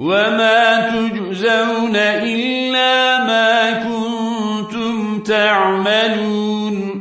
وما تجزون إلا ما كنتم تعملون